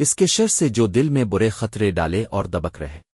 اس کے شر سے جو دل میں برے خطرے ڈالے اور دبک رہے۔